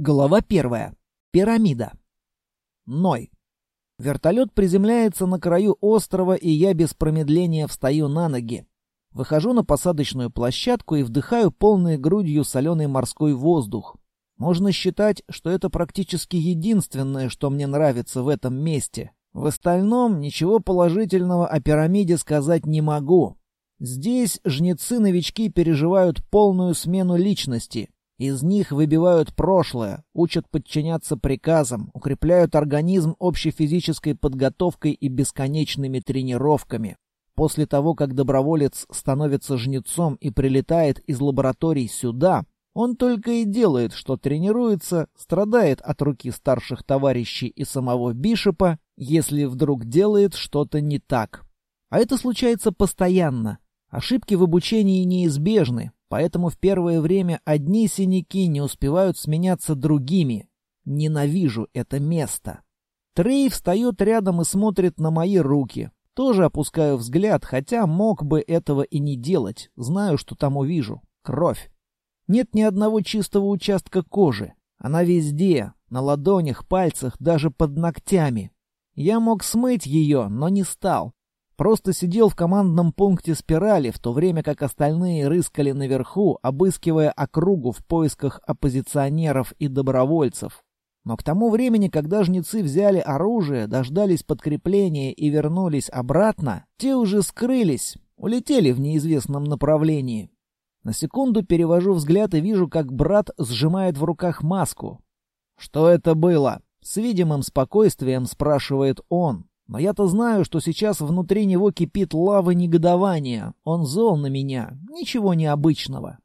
Глава первая. Пирамида. Ной. Вертолет приземляется на краю острова, и я без промедления встаю на ноги. Выхожу на посадочную площадку и вдыхаю полной грудью соленый морской воздух. Можно считать, что это практически единственное, что мне нравится в этом месте. В остальном ничего положительного о пирамиде сказать не могу. Здесь жнецы-новички переживают полную смену личности — из них выбивают прошлое, учат подчиняться приказам, укрепляют организм общей физической подготовкой и бесконечными тренировками. После того, как доброволец становится жнецом и прилетает из лабораторий сюда, он только и делает, что тренируется, страдает от руки старших товарищей и самого Бишопа, если вдруг делает что-то не так. А это случается постоянно. Ошибки в обучении неизбежны, Поэтому в первое время одни синяки не успевают сменяться другими. Ненавижу это место. Трей встает рядом и смотрит на мои руки. Тоже опускаю взгляд, хотя мог бы этого и не делать. Знаю, что там увижу. Кровь. Нет ни одного чистого участка кожи. Она везде, на ладонях, пальцах, даже под ногтями. Я мог смыть ее, но не стал. Просто сидел в командном пункте спирали, в то время как остальные рыскали наверху, обыскивая округу в поисках оппозиционеров и добровольцев. Но к тому времени, когда жнецы взяли оружие, дождались подкрепления и вернулись обратно, те уже скрылись, улетели в неизвестном направлении. На секунду перевожу взгляд и вижу, как брат сжимает в руках маску. «Что это было?» — с видимым спокойствием спрашивает он. Но я-то знаю, что сейчас внутри него кипит лава негодования. Он зол на меня. Ничего необычного.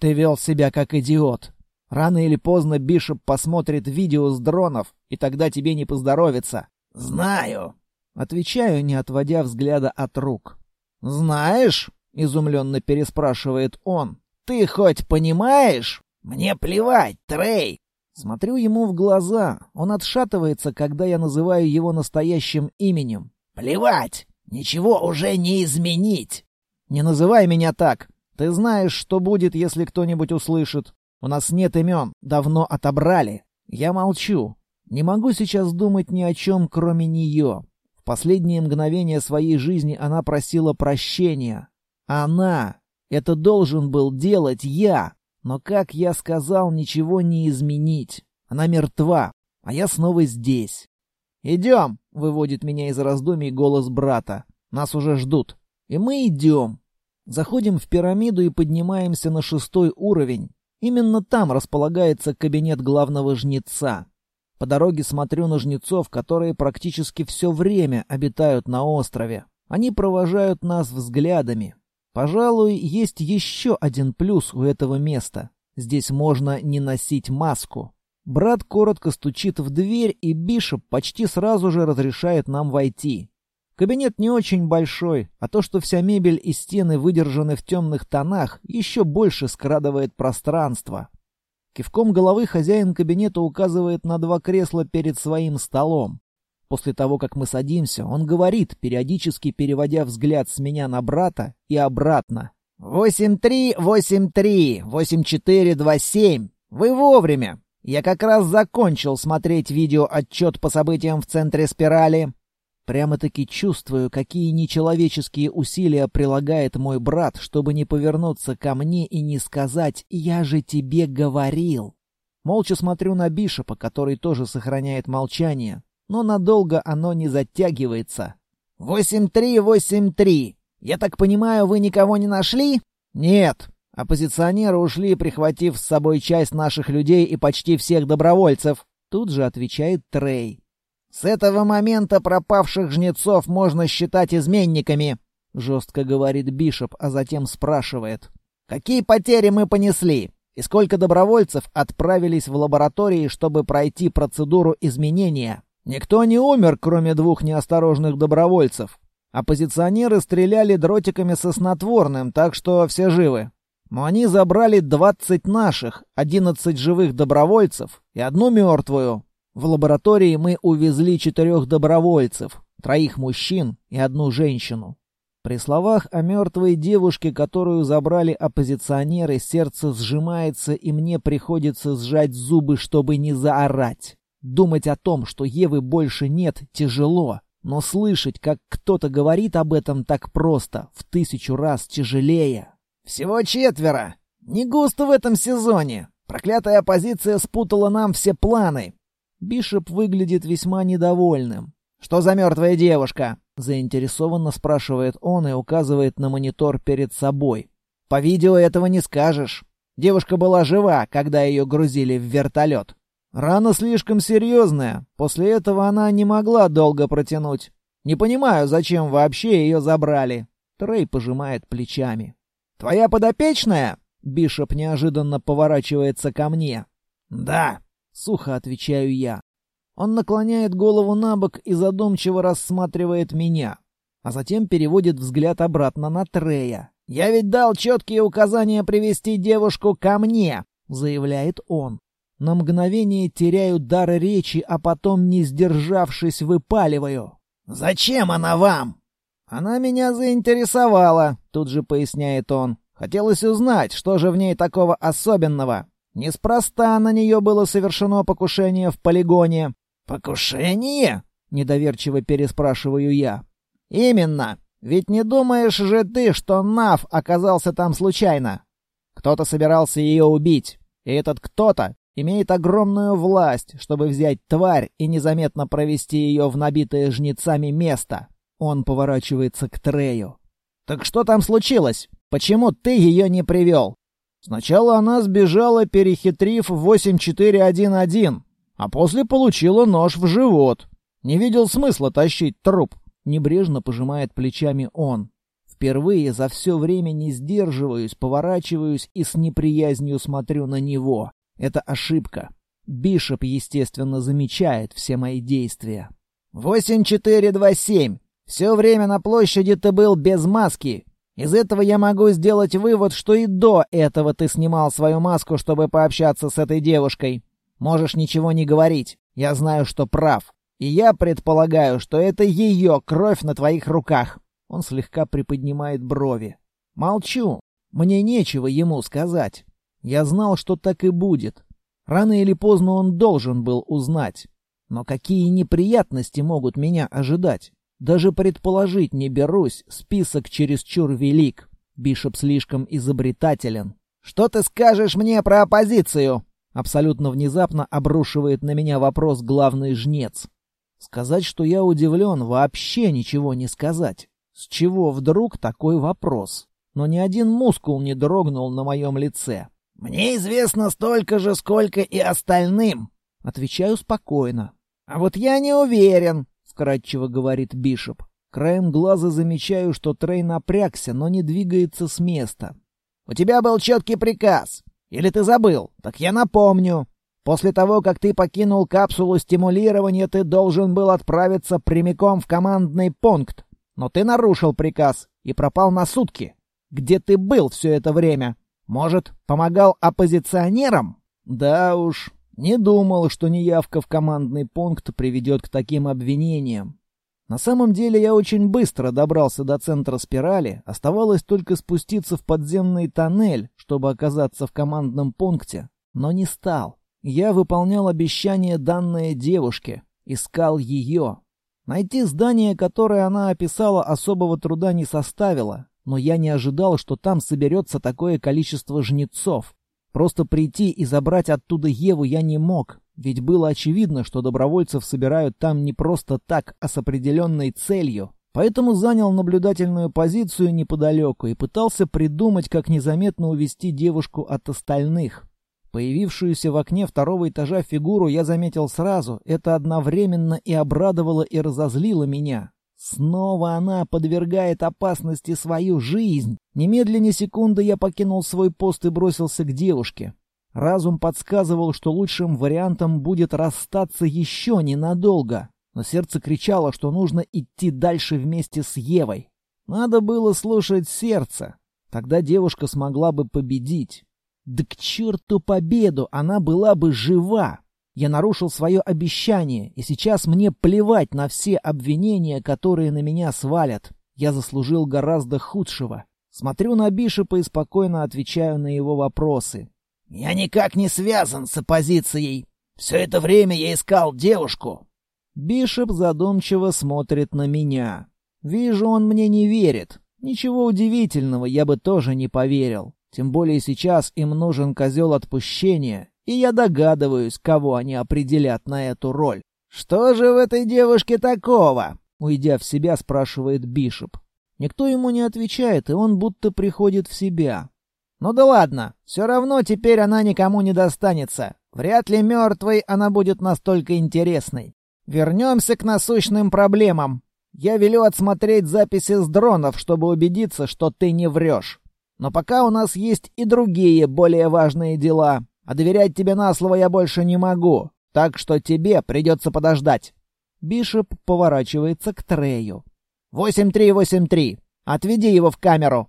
Ты вел себя как идиот. Рано или поздно Бишоп посмотрит видео с дронов, и тогда тебе не поздоровится. Знаю. Отвечаю, не отводя взгляда от рук. Знаешь? Изумленно переспрашивает он. Ты хоть понимаешь? Мне плевать, Трей. Смотрю ему в глаза. Он отшатывается, когда я называю его настоящим именем. «Плевать! Ничего уже не изменить!» «Не называй меня так! Ты знаешь, что будет, если кто-нибудь услышит. У нас нет имен, давно отобрали. Я молчу. Не могу сейчас думать ни о чем, кроме нее. В последние мгновения своей жизни она просила прощения. Она! Это должен был делать я!» Но, как я сказал, ничего не изменить. Она мертва, а я снова здесь. «Идем!» — выводит меня из раздумий голос брата. «Нас уже ждут». И мы идем. Заходим в пирамиду и поднимаемся на шестой уровень. Именно там располагается кабинет главного жнеца. По дороге смотрю на жнецов, которые практически все время обитают на острове. Они провожают нас взглядами. Пожалуй, есть еще один плюс у этого места. Здесь можно не носить маску. Брат коротко стучит в дверь, и Бишоп почти сразу же разрешает нам войти. Кабинет не очень большой, а то, что вся мебель и стены выдержаны в темных тонах, еще больше скрадывает пространство. Кивком головы хозяин кабинета указывает на два кресла перед своим столом. После того, как мы садимся, он говорит, периодически переводя взгляд с меня на брата и обратно. «Восемь три, восемь три, восемь четыре, два семь. Вы вовремя. Я как раз закончил смотреть видеоотчет по событиям в центре спирали. Прямо-таки чувствую, какие нечеловеческие усилия прилагает мой брат, чтобы не повернуться ко мне и не сказать «я же тебе говорил». Молча смотрю на Бишопа, который тоже сохраняет молчание, но надолго оно не затягивается. «Восемь три, восемь три. Я так понимаю, вы никого не нашли?» «Нет. Оппозиционеры ушли, прихватив с собой часть наших людей и почти всех добровольцев», — тут же отвечает Трей. «С этого момента пропавших жнецов можно считать изменниками», — жестко говорит Бишоп, а затем спрашивает. «Какие потери мы понесли?» И сколько добровольцев отправились в лаборатории, чтобы пройти процедуру изменения? Никто не умер, кроме двух неосторожных добровольцев. Оппозиционеры стреляли дротиками со снотворным, так что все живы. Но они забрали 20 наших, 11 живых добровольцев и одну мертвую. В лаборатории мы увезли четырех добровольцев, троих мужчин и одну женщину. При словах о мертвой девушке, которую забрали оппозиционеры, сердце сжимается, и мне приходится сжать зубы, чтобы не заорать. Думать о том, что Евы больше нет, тяжело, но слышать, как кто-то говорит об этом так просто, в тысячу раз тяжелее. «Всего четверо! Не густо в этом сезоне! Проклятая оппозиция спутала нам все планы!» Бишоп выглядит весьма недовольным. «Что за мертвая девушка?» Заинтересованно спрашивает он и указывает на монитор перед собой. «По видео этого не скажешь. Девушка была жива, когда ее грузили в вертолет. Рана слишком серьезная. После этого она не могла долго протянуть. Не понимаю, зачем вообще ее забрали». Трей пожимает плечами. «Твоя подопечная?» Бишоп неожиданно поворачивается ко мне. «Да», — сухо отвечаю я. Он наклоняет голову на бок и задумчиво рассматривает меня, а затем переводит взгляд обратно на Трея. «Я ведь дал четкие указания привести девушку ко мне», — заявляет он. На мгновение теряю дар речи, а потом, не сдержавшись, выпаливаю. «Зачем она вам?» «Она меня заинтересовала», — тут же поясняет он. «Хотелось узнать, что же в ней такого особенного. Неспроста на нее было совершено покушение в полигоне. «Покушение?» — недоверчиво переспрашиваю я. «Именно. Ведь не думаешь же ты, что Нав оказался там случайно? Кто-то собирался ее убить, и этот кто-то имеет огромную власть, чтобы взять тварь и незаметно провести ее в набитое жнецами место». Он поворачивается к Трею. «Так что там случилось? Почему ты ее не привел?» Сначала она сбежала, перехитрив 8411, а после получила нож в живот. Не видел смысла тащить труп. Небрежно пожимает плечами он. Впервые за все время не сдерживаюсь, поворачиваюсь и с неприязнью смотрю на него. Это ошибка. Бишоп, естественно, замечает все мои действия. «Восемь четыре два семь. Все время на площади ты был без маски. Из этого я могу сделать вывод, что и до этого ты снимал свою маску, чтобы пообщаться с этой девушкой. Можешь ничего не говорить. Я знаю, что прав. И я предполагаю, что это ее кровь на твоих руках. Он слегка приподнимает брови. Молчу. Мне нечего ему сказать. Я знал, что так и будет. Рано или поздно он должен был узнать. Но какие неприятности могут меня ожидать? Даже предположить не берусь, список чересчур велик. Бишоп слишком изобретателен. «Что ты скажешь мне про оппозицию?» Абсолютно внезапно обрушивает на меня вопрос главный жнец. Сказать, что я удивлен, вообще ничего не сказать. С чего вдруг такой вопрос? Но ни один мускул не дрогнул на моем лице. «Мне известно столько же, сколько и остальным», — отвечаю спокойно. «А вот я не уверен», — вкратчиво говорит Бишоп. Краем глаза замечаю, что Трей напрягся, но не двигается с места. «У тебя был четкий приказ. Или ты забыл? Так я напомню. После того, как ты покинул капсулу стимулирования, ты должен был отправиться прямиком в командный пункт. Но ты нарушил приказ и пропал на сутки. Где ты был все это время? Может, помогал оппозиционерам? Да уж, не думал, что неявка в командный пункт приведет к таким обвинениям. На самом деле я очень быстро добрался до центра спирали, оставалось только спуститься в подземный тоннель, чтобы оказаться в командном пункте, но не стал. Я выполнял обещание данное девушке, искал ее. Найти здание, которое она описала, особого труда не составило, но я не ожидал, что там соберется такое количество жнецов. Просто прийти и забрать оттуда Еву я не мог, ведь было очевидно, что добровольцев собирают там не просто так, а с определенной целью. Поэтому занял наблюдательную позицию неподалеку и пытался придумать, как незаметно увести девушку от остальных. Появившуюся в окне второго этажа фигуру я заметил сразу. Это одновременно и обрадовало, и разозлило меня. Снова она подвергает опасности свою жизнь. Немедленно секунды я покинул свой пост и бросился к девушке. Разум подсказывал, что лучшим вариантом будет расстаться еще ненадолго, но сердце кричало, что нужно идти дальше вместе с Евой. Надо было слушать сердце. Тогда девушка смогла бы победить. Да к черту победу, она была бы жива. Я нарушил свое обещание, и сейчас мне плевать на все обвинения, которые на меня свалят. Я заслужил гораздо худшего. Смотрю на Бишопа и спокойно отвечаю на его вопросы. «Я никак не связан с оппозицией. Все это время я искал девушку». Бишоп задумчиво смотрит на меня. Вижу, он мне не верит. Ничего удивительного, я бы тоже не поверил. Тем более сейчас им нужен козел отпущения, и я догадываюсь, кого они определят на эту роль. «Что же в этой девушке такого?» Уйдя в себя, спрашивает Бишоп. Никто ему не отвечает, и он будто приходит в себя. «Ну да ладно, все равно теперь она никому не достанется. Вряд ли мертвой она будет настолько интересной. Вернемся к насущным проблемам. Я велю отсмотреть записи с дронов, чтобы убедиться, что ты не врешь. Но пока у нас есть и другие, более важные дела. А доверять тебе на слово я больше не могу. Так что тебе придется подождать. Бишоп поворачивается к Трею. «8383! Отведи его в камеру!»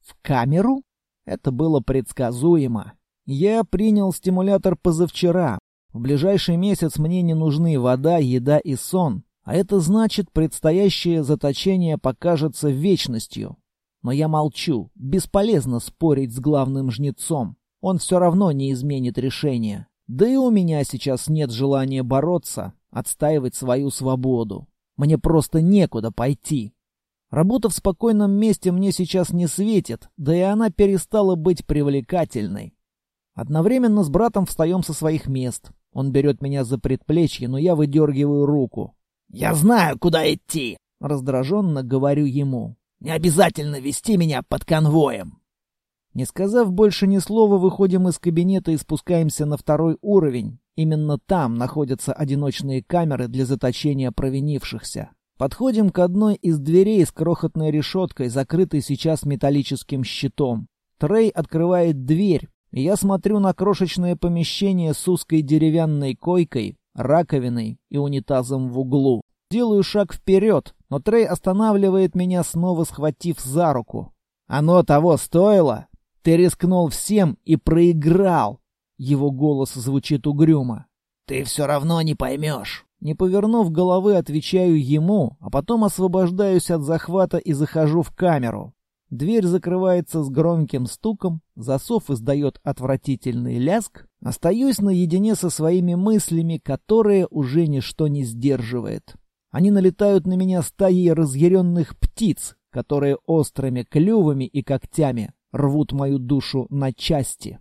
«В камеру?» Это было предсказуемо. Я принял стимулятор позавчера. В ближайший месяц мне не нужны вода, еда и сон. А это значит, предстоящее заточение покажется вечностью. Но я молчу. Бесполезно спорить с главным жнецом. Он все равно не изменит решение. Да и у меня сейчас нет желания бороться, отстаивать свою свободу. Мне просто некуда пойти. Работа в спокойном месте мне сейчас не светит, да и она перестала быть привлекательной. Одновременно с братом встаем со своих мест. Он берет меня за предплечье, но я выдергиваю руку. «Я знаю, куда идти!» — раздраженно говорю ему. «Не обязательно вести меня под конвоем!» Не сказав больше ни слова, выходим из кабинета и спускаемся на второй уровень. Именно там находятся одиночные камеры для заточения провинившихся. Подходим к одной из дверей с крохотной решеткой, закрытой сейчас металлическим щитом. Трей открывает дверь, и я смотрю на крошечное помещение с узкой деревянной койкой, раковиной и унитазом в углу. Делаю шаг вперед, но Трей останавливает меня, снова схватив за руку. «Оно того стоило!» Ты рискнул всем и проиграл. Его голос звучит угрюмо. Ты все равно не поймешь. Не повернув головы, отвечаю ему, а потом освобождаюсь от захвата и захожу в камеру. Дверь закрывается с громким стуком, засов издает отвратительный ляск. Остаюсь наедине со своими мыслями, которые уже ничто не сдерживает. Они налетают на меня стаей разъяренных птиц, которые острыми клювами и когтями рвут мою душу на части.